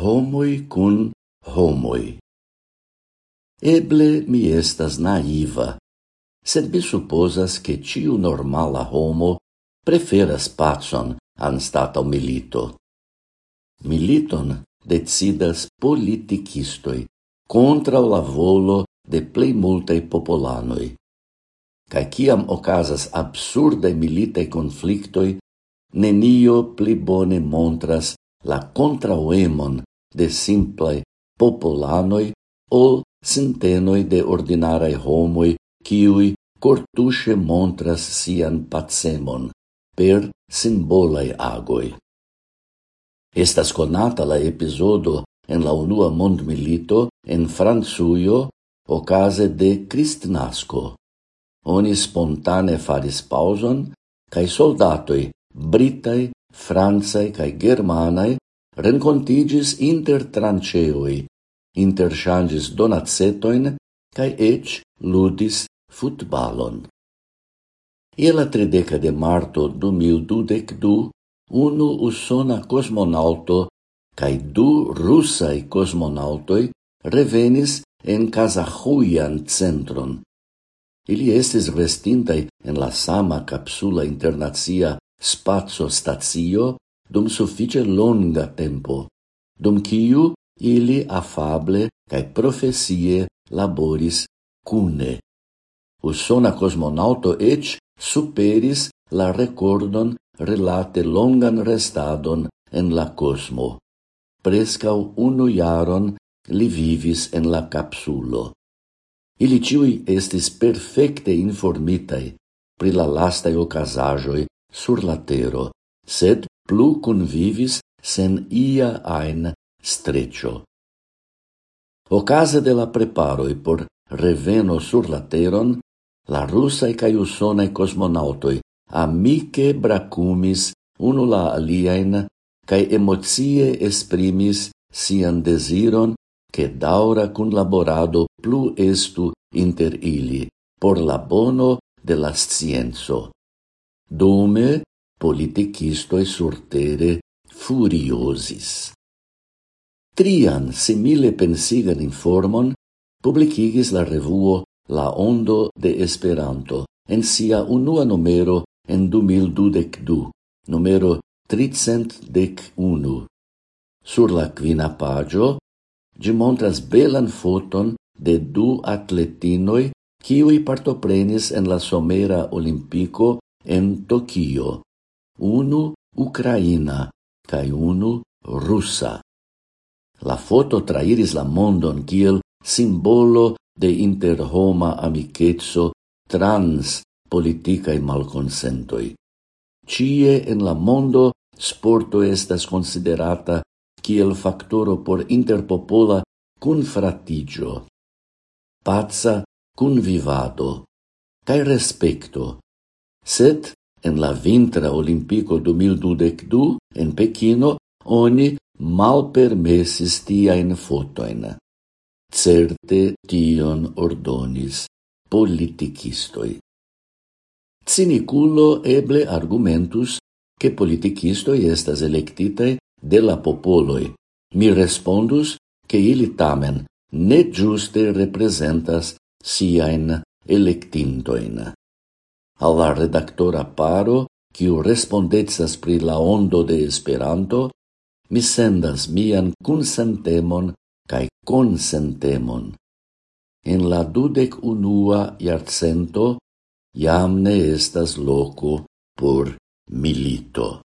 homoi cun homoi. Eble mi estas naiva, sed mi supposas che ciu normala homo preferas pacon anstato milito. Militon decidas politicistoi contra la volo de plei multae popolanoi. Cai ciam ocasas absurde militae conflictoi, nenio pli bone montras la contrauemon de simple popolanoi ol centenoi de ordinaraj homoi kiuj cortuŝe montras sian pacemon per simbolaj agoj. Estas conata la episodo en la unua mondmilito en Franzuio ocase de Cristnasco. Oni spontane faris pauson, cae soldatoi, britai, franzai cae germanai, rencontigis inter tranceoi, interchanges donatsetoin, cae ec ludis futbalon. Ie la trideka de marto du mil dudek du, unu usona kosmonauto cae du russai cosmonautoi revenis en Kazahujan centron. Ili estis restintai en la sama kapsula internacia spazio stazio dum suffice longa tempo, dum quiu ili afable cae profesie laboris cune. Usona cosmonauto ec superis la recordon relate longan restadon en la cosmo. Prescau unu jaron li vivis en la capsulo. Ili ciui estis perfecte informitai pri la lastai ocasajoi sur la tero, sed plu convivis sen ia ein streccio. Ocase de la preparoi por reveno sur la teron, la russae cae usonae cosmonautoi amice bracumis unu la aliaen cae emocie esprimis sian desiron che daura cun laborado plu estu inter ili por la bono de la scienzo. Dume, politicistoi surtere furiosis. Trian simile pensigan informon publicigis la revuo La Ondo de Esperanto en sia unua numero en 2012, numero 311. Sur la quina pagio, gi montras belan foton de du atletinoi kiui partoprenis en la somera olimpico en Tokio unu ucraina cae unu russa. La foto trairis la mondon kiel simbolo de interhoma amicetso trans politicae malconsentoi. Cie en la mondo sporto estas considerata kiel factoro por interpopola confratigio, pazza convivado, cae respecto, sed En la vintra olimpico 2022 en Pekino oni malpermesis tiajn fotojn. Certe tion ordonis politikistoi. Ciniculo eble argumentus che politikistoi estas electite de la popoloi. Mi respondus che ili tamen ne giuste representas siain electintoin al la redaktora paro, kiu respondecas pri la ondo de Esperanto, mi sendas mian kunsentemon kaj konsentemon. En la dudek unua jarcento jam ne estas loko por milito.